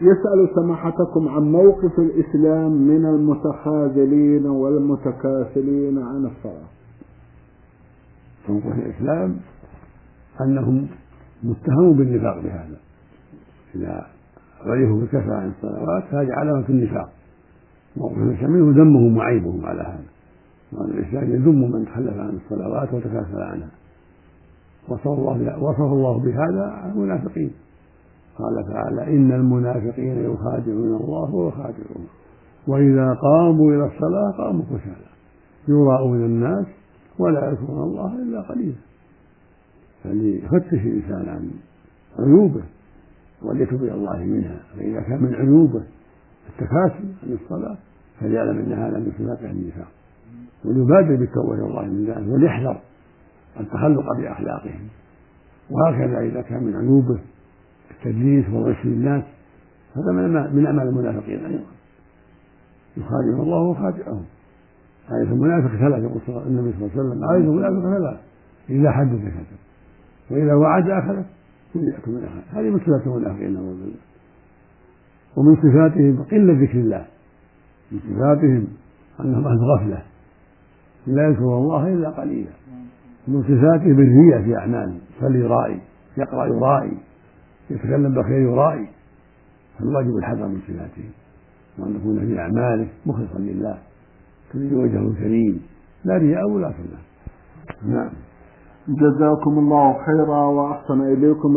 يسأل سماحتكم عن موقف الإسلام من المتخاذلين والمتكاسلين عن الصلاة. موقف الإسلام أنهم متهموا بالنفاق بهذا. إذا غيروا بالكسل عن الصلوات فهذه علامة النفاق. موقف الإسلام منه ذمهم وعيبهم على هذا. وأن الإسلام يذم من تخلف عن الصلوات وتكاسل عنها. وصف الله وصف الله بهذا المنافقين. قال تعالى إن المنافقين يخادعون الله ويخادعون. وإذا قاموا إلى الصلاة قاموا كسالى يراءون الناس ولا يذكرون الله إلا قليلا. فليفتش الإنسان عن عيوبه وليتوب إلى الله منها. فإذا كان من عيوبه التكاسل عن الصلاة فليعلم أن هذا من صفات أهل النفاق. وليبادر بالتوبة إلى الله من ذلك وليحذر التخلق بأخلاقهم. وهكذا إذا كان من عيوبه التدليس والغش للناس هذا من أعمال المنافقين أيضا. يخادعون الله وخادعهم. آية المنافق ثلاث يقول النبي صلى الله عليه وسلم آية المنافق ثلاث إذا حدث كذب وإذا وعد أخذ وإياكم من أخذ. هذه من صفات المنافقين نعوذ بالله. ومن صفاتهم قلة ذكر الله. من صفاتهم أنهم أهل غفلة. لا يذكرون الله إلا قليلا. من صفاتهم الرياء في أعمالهم يصلي يرائي يقرأ يرائي. يتكلم بخير يرائي فالواجب الحذر من صفاتهم وأن يكون في أعماله مخلصا لله تريد وجهه الكريم. لا رياء ولا سنة نعم. جزاكم الله خيرا وأحسن إليكم